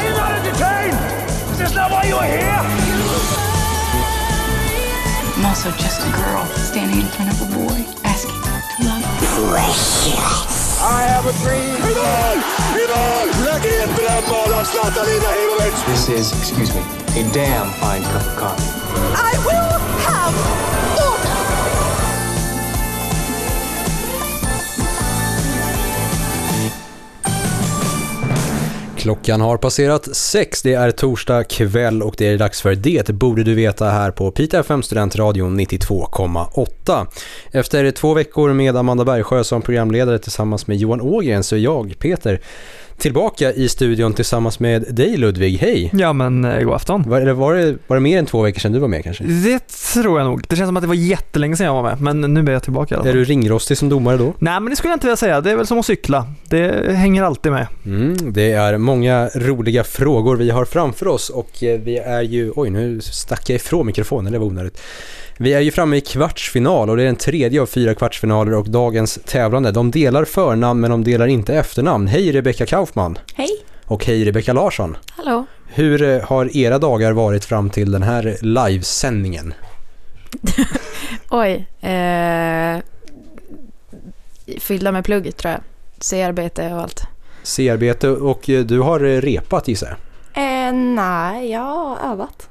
Are you not entertained? Is this not why you are here? I'm also just a girl standing in front of a boy asking to love Precious. I have a dream. Idol! Idol! Lägg in brännboll och Zlatan Ibrahimovic! This is, excuse me, a damn fine cup of coffee. I will have Klockan har passerat sex, det är torsdag kväll och det är dags för Det borde du veta här på Pita FM Studentradion 92,8. Efter två veckor med Amanda Bergsjö som programledare tillsammans med Johan Ågren så är jag, Peter, tillbaka i studion tillsammans med dig Ludvig. Hej! Ja men eh, god afton. Var, eller var, det, var det mer än två veckor sedan du var med kanske? Det tror jag nog. Det känns som att det var jättelänge sedan jag var med, men nu är jag tillbaka i alla Är fall. du ringrostig som domare då? Nej men det skulle jag inte vilja säga. Det är väl som att cykla. Det hänger alltid med. Mm, det är många roliga frågor vi har framför oss och eh, vi är ju, oj nu stack jag ifrån mikrofonen, det var onödigt. Vi är ju framme i kvartsfinal och det är den tredje av fyra kvartsfinaler och dagens tävlande, de delar förnamn men de delar inte efternamn. Hej Rebecka Kaufman Hej. och hej Rebecka Larsson. Hallå. Hur eh, har era dagar varit fram till den här livesändningen? Oj. Eh, fyllda med plugg tror jag. C-arbete och allt. C-arbete och eh, du har eh, repat gissar jag? Eh, nej, jag har övat.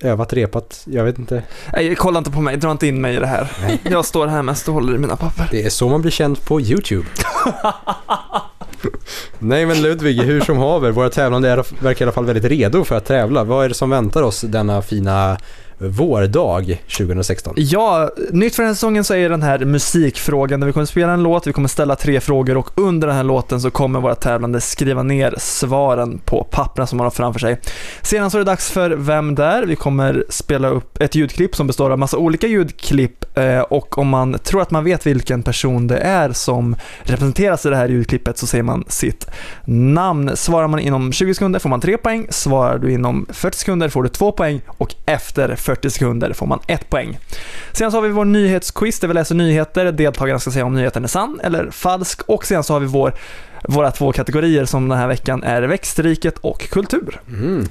Övat, repat, jag vet inte. Nej, kolla inte på mig. Dra inte in mig i det här. Jag står här mest och håller i mina papper. Det är så man blir känd på YouTube. Nej men Ludvig, hur som haver, våra tävlande är, verkar i alla fall väldigt redo för att tävla. Vad är det som väntar oss denna fina vårdag 2016? Ja, nytt för den här säsongen så är den här musikfrågan där vi kommer spela en låt, vi kommer ställa tre frågor och under den här låten så kommer våra tävlande skriva ner svaren på pappren som man har framför sig. Sedan så är det dags för Vem där? Vi kommer spela upp ett ljudklipp som består av massa olika ljudklipp Eh, och om man tror att man vet vilken person det är som representeras i det här ljudklippet så säger man sitt namn. Svarar man inom 20 sekunder får man 3 poäng, svarar du inom 40 sekunder får du 2 poäng och efter 40 sekunder får man 1 poäng. Sen så har vi vår nyhetsquiz där vi läser nyheter. Deltagarna ska säga om nyheten är sann eller falsk och sen så har vi vår, våra två kategorier som den här veckan är växtriket och kultur. Mm.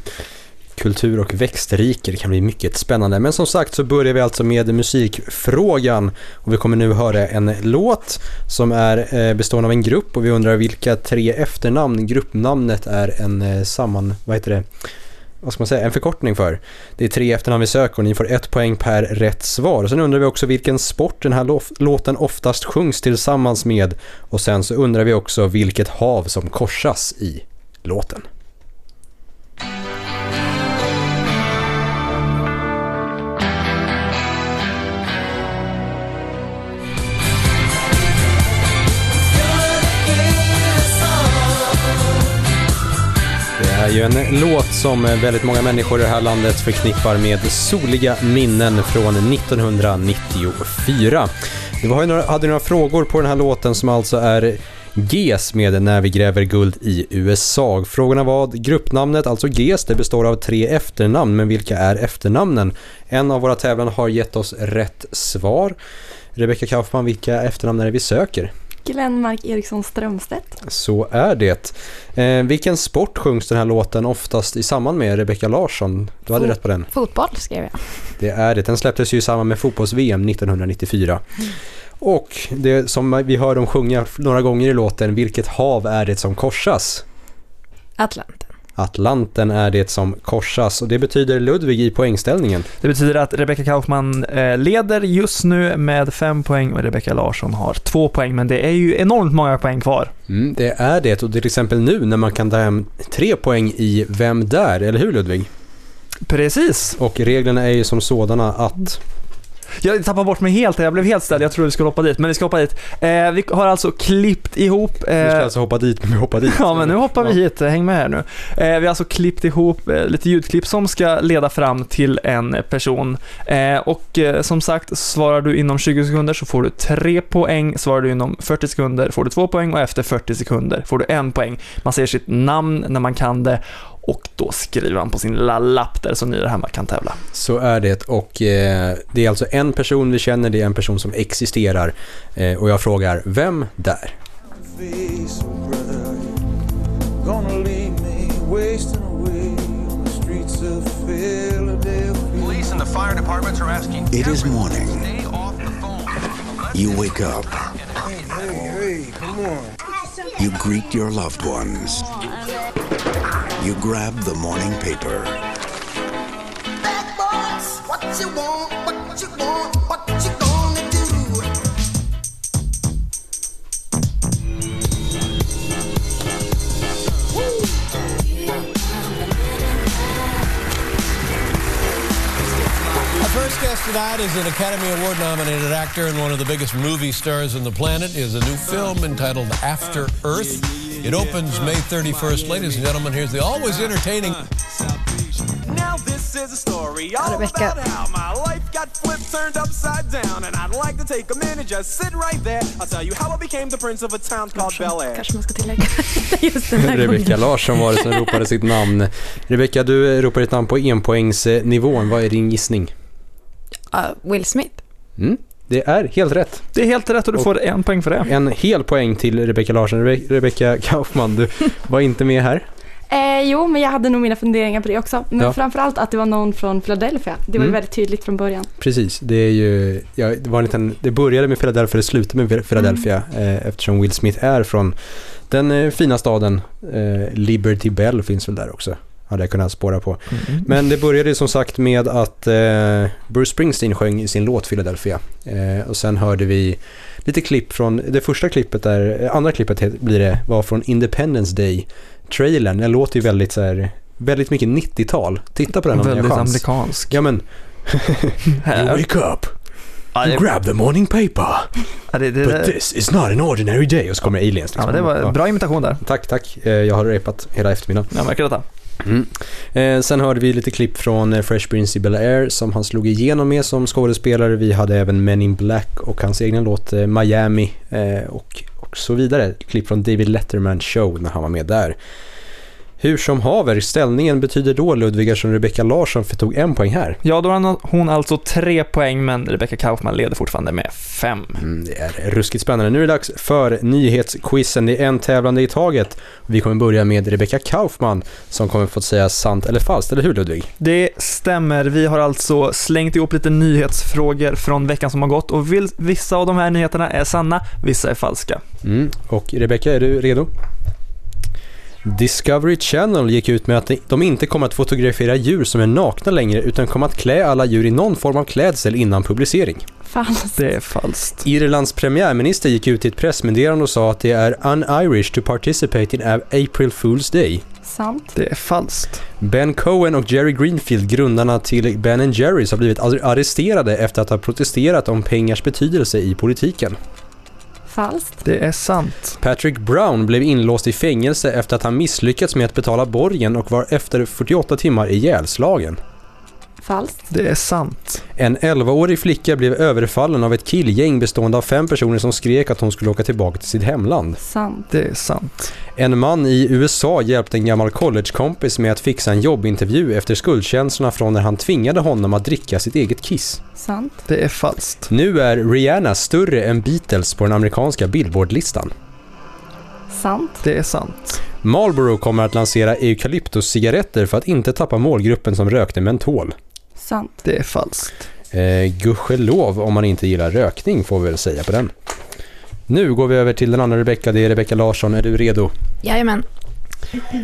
Kultur och växtriker kan bli mycket spännande. Men som sagt så börjar vi alltså med musikfrågan och vi kommer nu höra en låt som är eh, bestående av en grupp och vi undrar vilka tre efternamn gruppnamnet är en eh, samman... Vad heter det? Vad ska man säga? En förkortning för. Det är tre efternamn vi söker och ni får ett poäng per rätt svar. Och sen undrar vi också vilken sport den här låten oftast sjungs tillsammans med och sen så undrar vi också vilket hav som korsas i låten. Ju en låt som väldigt många människor i det här landet förknippar med soliga minnen från 1994. Vi har ju några, hade några frågor på den här låten som alltså är GES med När vi gräver guld i USA. Frågorna var gruppnamnet, alltså GES, det består av tre efternamn, men vilka är efternamnen? En av våra tävlande har gett oss rätt svar. Rebecka Kaufman, vilka efternamn är det vi söker? Glenmark Eriksson Strömstedt. Så är det. Eh, vilken sport sjungs den här låten oftast i samband med Rebecca Larsson? Du hade Fot- rätt på den. Fotboll skrev jag. Det är det. Den släpptes ju i samband med fotbolls-VM 1994. Och det som vi hör dem sjunga några gånger i låten, vilket hav är det som korsas? Atlanten. Atlanten är det som korsas och det betyder Ludvig i poängställningen. Det betyder att Rebecca Kaufman eh, leder just nu med 5 poäng och Rebecca Larsson har 2 poäng, men det är ju enormt många poäng kvar. Mm, det är det och till exempel nu när man kan ta hem tre poäng i Vem där? Eller hur Ludvig? Precis. Och reglerna är ju som sådana att Jag tappade bort mig helt, jag blev helt ställd. Jag trodde vi skulle hoppa dit, men vi ska hoppa dit. Eh, vi har alltså klippt ihop... vi ska Eh, alltså hoppa dit, men vi hoppar dit. Ja men nu hoppar vi hit, häng med här nu. Eh, vi har alltså klippt ihop eh, lite ljudklipp som ska leda fram till en person. Eh, och eh, som sagt, svarar du inom 20 sekunder så får du 3 poäng, svarar du inom 40 sekunder får du 2 poäng och efter 40 sekunder får du 1 poäng. Man säger sitt namn när man kan det och då skriver han på sin lilla lapp där så ni där hemma kan tävla. Så är det och eh, det är alltså en person vi känner, det är en person som existerar. Eh, och jag frågar, vem där? It is morning. You wake up. Hey, hey, hey, you greet your loved ones. You grab the morning paper. Our first guest tonight is an Academy Award nominated actor and one of the biggest movie stars on the planet. Is a new film entitled After Earth. It opens May 31st. Ladies and gentlemen, here's the always entertaining. Now this is a story all about how my life got flipped, turned upside down, and I'd like to take a minute, just sit right there. I'll tell you how I became the prince of a town called Bel Air. Kanske man ska tillägga. Just den här Rebecka. Larsson var det som ropade sitt namn. Rebecka, du ropar ditt namn på enpoängsnivån. Vad är din gissning? Uh, Will Smith. Mm, det är helt rätt. Det är helt rätt och du Och- får en poäng för det. En hel poäng till Rebecka Larsson. Rebe- Rebecka Kaufman, du var inte med här. Eh, jo, men jag hade nog mina funderingar på det också. Men Ja. framförallt att det var någon från Philadelphia. Det var ju Mm. väldigt tydligt från början. Precis, det är ju, ja, det, var en liten, det började med Philadelphia, det slutade med Philadelphia eh, eftersom Will Smith är från den eh, fina staden. Eh, Liberty Bell finns väl där också, hade jag kunnat spåra på. Mm. Men det började som sagt med att eh, Bruce Springsteen sjöng i sin låt Philadelphia. Eh, och sen hörde vi lite klipp från, det första klippet där, eh, andra klippet blir det, var från Independence Day. Trailern, den låter ju väldigt så här, väldigt mycket 90-tal. Titta på den om ni har Väldigt chans. amerikansk. Ja men, you wake up, Ja, you grab the morning paper, ja, det, det, but this is not an ordinary day. Och så kommer aliens. ja, Liksom. men det var Ja. bra imitation där. Tack, tack. Eh, Jag har repat hela eftermiddagen. Jag märker detta. Mm. Eh, sen hörde vi lite klipp från eh, Fresh Prince i Bel-Air som han slog igenom med som skådespelare. Vi hade även Men in Black och hans egna låt eh, Miami eh, och, och så vidare. Klipp från David Letterman show när han var med där. Hur som haver, ställningen betyder då Ludvig eftersom Rebecca Larsson tog en poäng här. Ja, då har hon alltså tre poäng, men Rebecca Kaufman leder fortfarande med fem. Mm, det är ruskigt spännande. Nu är det dags för nyhetsquizen. Det är en tävlande i taget. Vi kommer börja med Rebecca Kaufman som kommer få säga sant eller falskt, eller hur Ludvig? Det stämmer. Vi har alltså slängt ihop lite nyhetsfrågor från veckan som har gått och vissa av de här nyheterna är sanna, vissa är falska. Mm. Och Rebecca, är du redo? Discovery Channel gick ut med att de inte kommer att fotografera djur som är nakna längre utan kommer att klä alla djur i någon form av klädsel innan publicering. Falskt. Det är falskt. Irlands premiärminister gick ut i ett pressmeddelande och sa att det är un-Irish to participate in April Fool's Day. Sant. Det är falskt. Ben Cohen och Jerry Greenfield, grundarna till Ben Jerrys, har blivit ar- arresterade efter att ha protesterat om pengars betydelse i politiken. Falskt. Det är sant. Patrick Brown blev inlåst i fängelse efter att han misslyckats med att betala borgen och var efter 48 timmar ihjälslagen. Falskt. Det är sant. En 11-årig flicka blev överfallen av ett killgäng bestående av fem personer som skrek att hon skulle åka tillbaka till sitt hemland. Sant. Det är sant. En man i USA hjälpte en gammal collegekompis med att fixa en jobbintervju efter skuldkänslorna från när han tvingade honom att dricka sitt eget kiss. Sant. Det är falskt. Nu är Rihanna större än Beatles på den amerikanska Billboard-listan. Sant. Det är sant. Marlboro kommer att lansera eukalyptuscigaretter för att inte tappa målgruppen som rökte mentol. Sant. Det är falskt. Eh, gudskelov om man inte gillar rökning får vi väl säga på den. Nu går vi över till den andra Rebecka, det är Rebecka Larsson. Är du redo? Jajamän.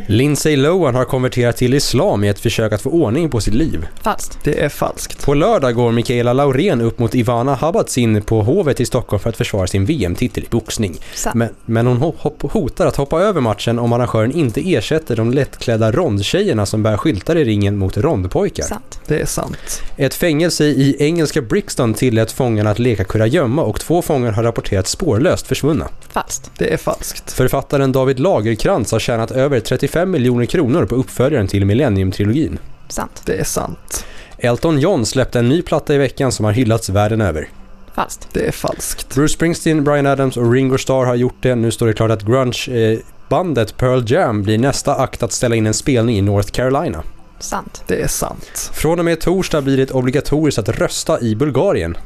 Lindsay Lohan har konverterat till islam i ett försök att få ordning på sitt liv. Falskt. Det är falskt. På lördag går Mikaela Laurén upp mot Ivana Habbardsin på Hovet i Stockholm för att försvara sin VM-titel i boxning. Men, men hon hop- hop- hotar att hoppa över matchen om arrangören inte ersätter de lättklädda rondtjejerna som bär skyltar i ringen mot rondpojkar. Sant. Det är sant. Ett fängelse i engelska Brixton tillät fångarna att leka kurragömma och två fångar har rapporterats spårlöst försvunna. Falskt. Det är falskt. Författaren David Lagerkrantz har tjänat över 35 miljoner kronor på uppföljaren till Millennium-trilogin. Sant. Det är sant. Elton John släppte en ny platta i veckan som har hyllats världen över. Falskt. Det är falskt. Bruce Springsteen, Bryan Adams och Ringo Starr har gjort det. Nu står det klart att grunge-bandet Pearl Jam blir nästa akt att ställa in en spelning i North Carolina. Sant. Det är sant. Från och med torsdag blir det obligatoriskt att rösta i Bulgarien.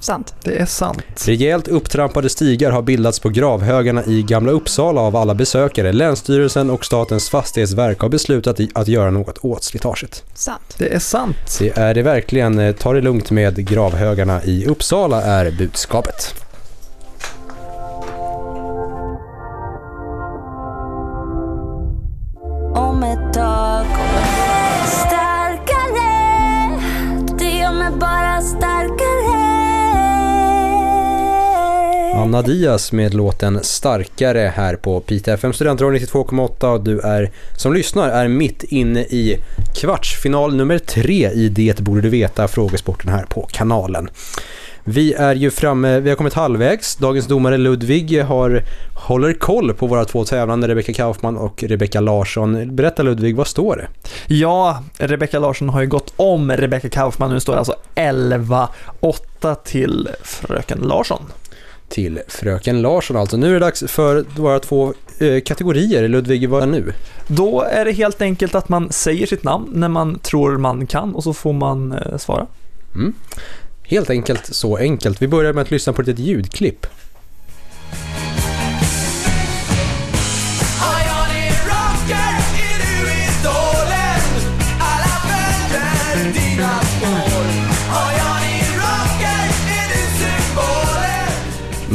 Sant. Det är sant. Rejält upptrampade stigar har bildats på gravhögarna i Gamla Uppsala av alla besökare. Länsstyrelsen och Statens fastighetsverk har beslutat att göra något åt slitaget. Sant. Det är sant. Det är det verkligen. Eh, Ta det lugnt med gravhögarna i Uppsala är budskapet. Anna Diaz med låten Starkare här på Pita FM Studentradio 92,8 och du är som lyssnar är mitt inne i kvartsfinal nummer tre i Det borde du veta frågesporten här på kanalen. Vi är ju framme, vi har kommit halvvägs. Dagens domare Ludvig har, håller koll på våra två tävlande, Rebecca Kaufman och Rebecca Larsson. Berätta Ludvig, vad står det? Ja, Rebecca Larsson har ju gått om Rebecca Kaufman. Nu står det alltså 11-8 till fröken Larsson. Till fröken Larsson alltså. Nu är det dags för våra två eh, kategorier. Ludvig, vad är nu? Då är det helt enkelt att man säger sitt namn när man tror man kan och så får man eh, svara. Mm. Helt enkelt så enkelt. Vi börjar med att lyssna på ett litet ljudklipp.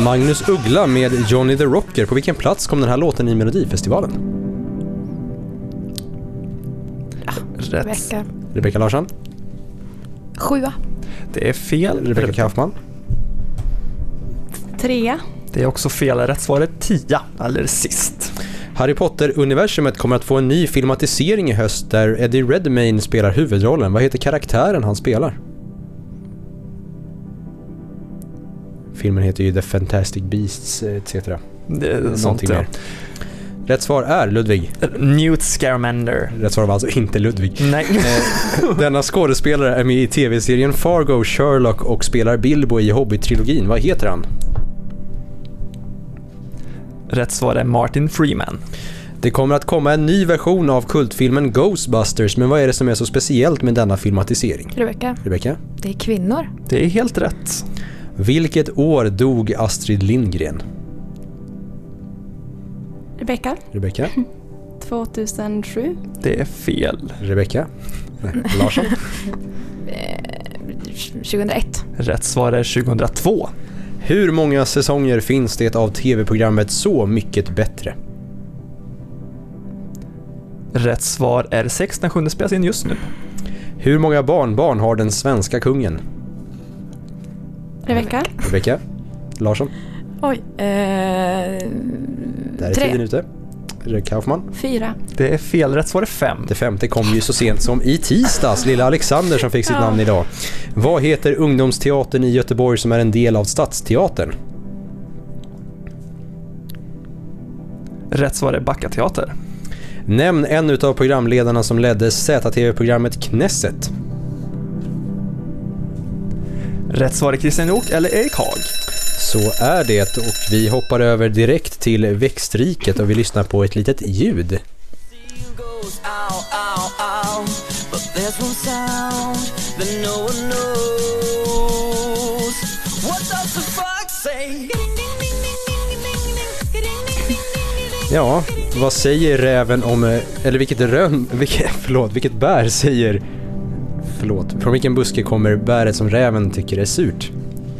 Magnus Uggla med Johnny the Rocker. På vilken plats kom den här låten i Melodifestivalen? Rätt. Rebecka. Rebecca Larsson? Sjua. Det är fel. Rebecca Kaufman? Trea. Det är också fel. Rätt svar är 10, alldeles sist. Harry Potter-universumet kommer att få en ny filmatisering i höst där Eddie Redmayne spelar huvudrollen. Vad heter karaktären han spelar? Filmen heter ju The Fantastic Beasts etc. Det Någonting ja. mer. Rätt svar är Ludvig. Newt Scamander. Rätt svar var alltså inte Ludvig. Nej. Eh, Denna skådespelare är med i tv-serien Fargo, Sherlock och spelar Bilbo i Hobbit-trilogin. Vad heter han? Rätt svar är Martin Freeman. Det kommer att komma en ny version av kultfilmen Ghostbusters, men vad är det som är så speciellt med denna filmatisering? Rebecka. Rebecka? Det är kvinnor. Det är helt rätt. Vilket år dog Astrid Lindgren? Rebecka, Rebecka? 2007. Det är fel. Rebecka? Nej, Larsson? Eh, 2001. Rätt svar är 2002. Hur många säsonger finns det av tv-programmet Så mycket bättre? Rätt svar är 6. Den sjunde spelas in just nu. Hur många barnbarn har den svenska kungen? Rebecka, Rebecka? Larsson? Oj. Eh, Där är tre. tiden ute. Kaufman? fyra. Det är fel. Rätt svar är 5. Det femte kom ju så sent som i tisdags, lilla Alexander som fick sitt Ja. namn idag. Vad heter ungdomsteatern i Göteborg som är en del av Stadsteatern? Rätt svar är Backateater. Nämn en utav programledarna som ledde ZTV-programmet Knesset. Rätt svar är Christian Lok eller Erik Haag. Så är det och vi hoppar över direkt till växtriket och vi lyssnar på ett litet ljud. Ja, vad säger räven om, eh, eller vilket rön, vilket, förlåt, vilket bär säger, förlåt, från vilken buske kommer bäret som räven tycker är surt?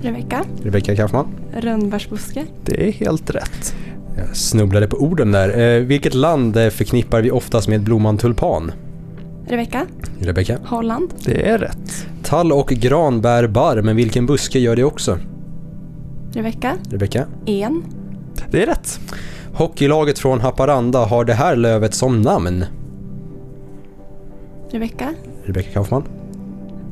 Rebecka, Rebecka Kaufman? rönnbärsbuske. Det är helt rätt. Jag snubblade på orden där. Eh, vilket land eh, förknippar vi oftast med blomman tulpan? Rebecka, Rebecka? Holland. Det är rätt. Tall och gran bär barr, men vilken buske gör det också? Rebecka, Rebecka? en. Det är rätt. Hockeylaget från Haparanda har det här lövet som namn. Rebecka, Rebecka Kaufman?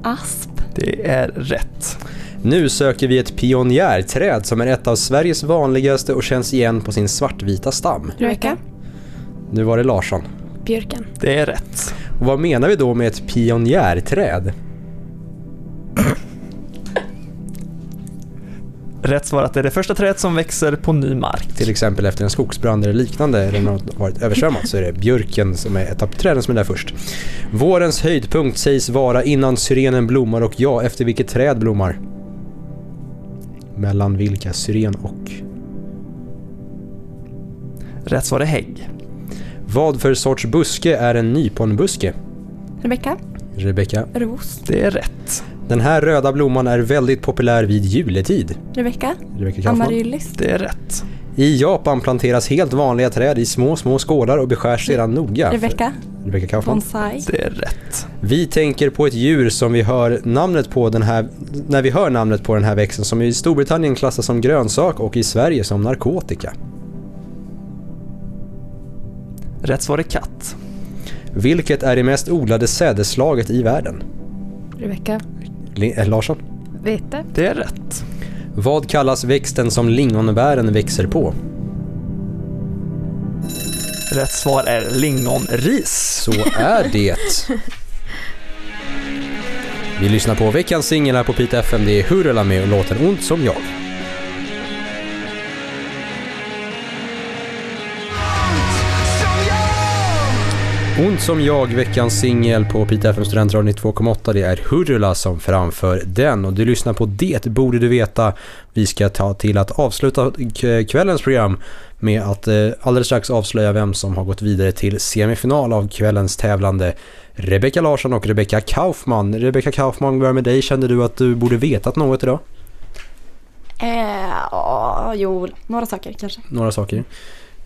asp. Det är rätt. Nu söker vi ett pionjärträd som är ett av Sveriges vanligaste och känns igen på sin svartvita stam. Rebecka, Nu var det Larsson. Björken. Det är rätt. Och vad menar vi då med ett pionjärträd? Rätt svar att det är det första trädet som växer på ny mark. Till exempel efter en skogsbrand eller liknande eller något har varit översvämmat så är det björken som är ett av träden som är där först. Vårens höjdpunkt sägs vara innan syrenen blommar och ja, efter vilket träd blommar? mellan vilka syren och? Rätt svar är hägg. Vad för sorts buske är en nyponbuske? Rebecka? Rebecka. Ros. Det är rätt. Den här röda blomman är väldigt populär vid juletid. Rebecka? Rebecka. Amaryllis. Det är rätt. I Japan planteras helt vanliga träd i små, små skålar och beskärs sedan noga. Rebecka? Rebecka Kaufman. Bonsai. Det är rätt. Vi tänker på ett djur som vi hör namnet på den här, när vi hör namnet på den här växten som i Storbritannien klassas som grönsak och i Sverige som narkotika. Rätt svar är katt. Vilket är det mest odlade sädesslaget i världen? Rebecka. Eh, Larsson? Vete. Det är rätt. Vad kallas växten som lingonbären växer på? Rätt svar är lingonris. Så är det. Vi lyssnar på veckans singel här på Pite FM. Det är Hurula med låten Ont som jag. Ont som jag, veckans singel på Pite FM Studentradion 2,8. Det är Hurula som framför den och du lyssnar på Det borde du veta. Vi ska ta till att avsluta kvällens program med att eh, alldeles strax avslöja vem som har gått vidare till semifinal av kvällens tävlande. Rebecka Larsson och Rebecka Kaufman. Rebecka Kaufman, börjar med dig. Kände du att du borde vetat något idag? Eh, ja, jo, några saker kanske. Några saker.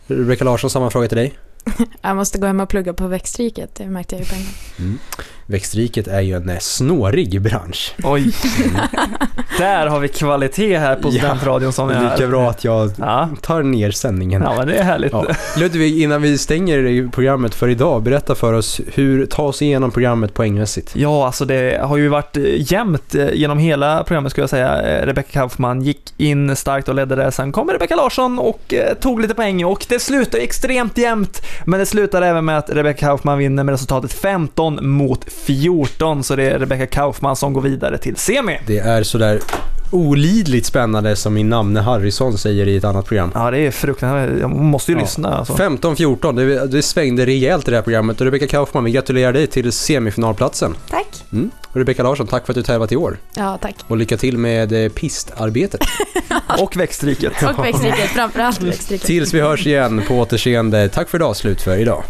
Rebecka Larsson, samma fråga till dig. Jag måste gå hem och plugga på växtriket, det märkte jag ju på en gång. Mm. Växtriket är ju en eh, snårig bransch. Oj. Där har vi kvalitet här på Ja, Studentradion som jag... Lika bra att jag Ja. tar ner sändningen. Ja, men det är härligt. Ja. Ludvig, innan vi stänger programmet för idag, berätta för oss hur ta oss igenom programmet poängmässigt. Ja, alltså det har ju varit eh, jämnt eh, genom hela programmet skulle jag säga. Rebecca Kaufman gick in starkt och ledde det. Sen kom Rebecca Larsson och tog lite poäng och det slutar extremt jämnt. Men det slutar även med att Rebecca Kaufman vinner med resultatet 15 mot 14. Så det är Rebecca Kaufman som går vidare till semi. Det är sådär olidligt spännande som min namne Harrison säger i ett annat program. Ja, det är fruktansvärt. Jag måste ju Ja. lyssna. Alltså. 15-14, det, det svängde rejält i det här programmet och Rebecka Kaufman, vi gratulerar dig till semifinalplatsen. Tack. Mm. Och Rebecka Larsson, tack för att du tävlat i år. Ja, tack. Och lycka till med eh, pistarbetet. Och växtriket. Och växtriket, framförallt växtriket. Tills vi hörs igen på återseende. Tack för idag, slut för idag.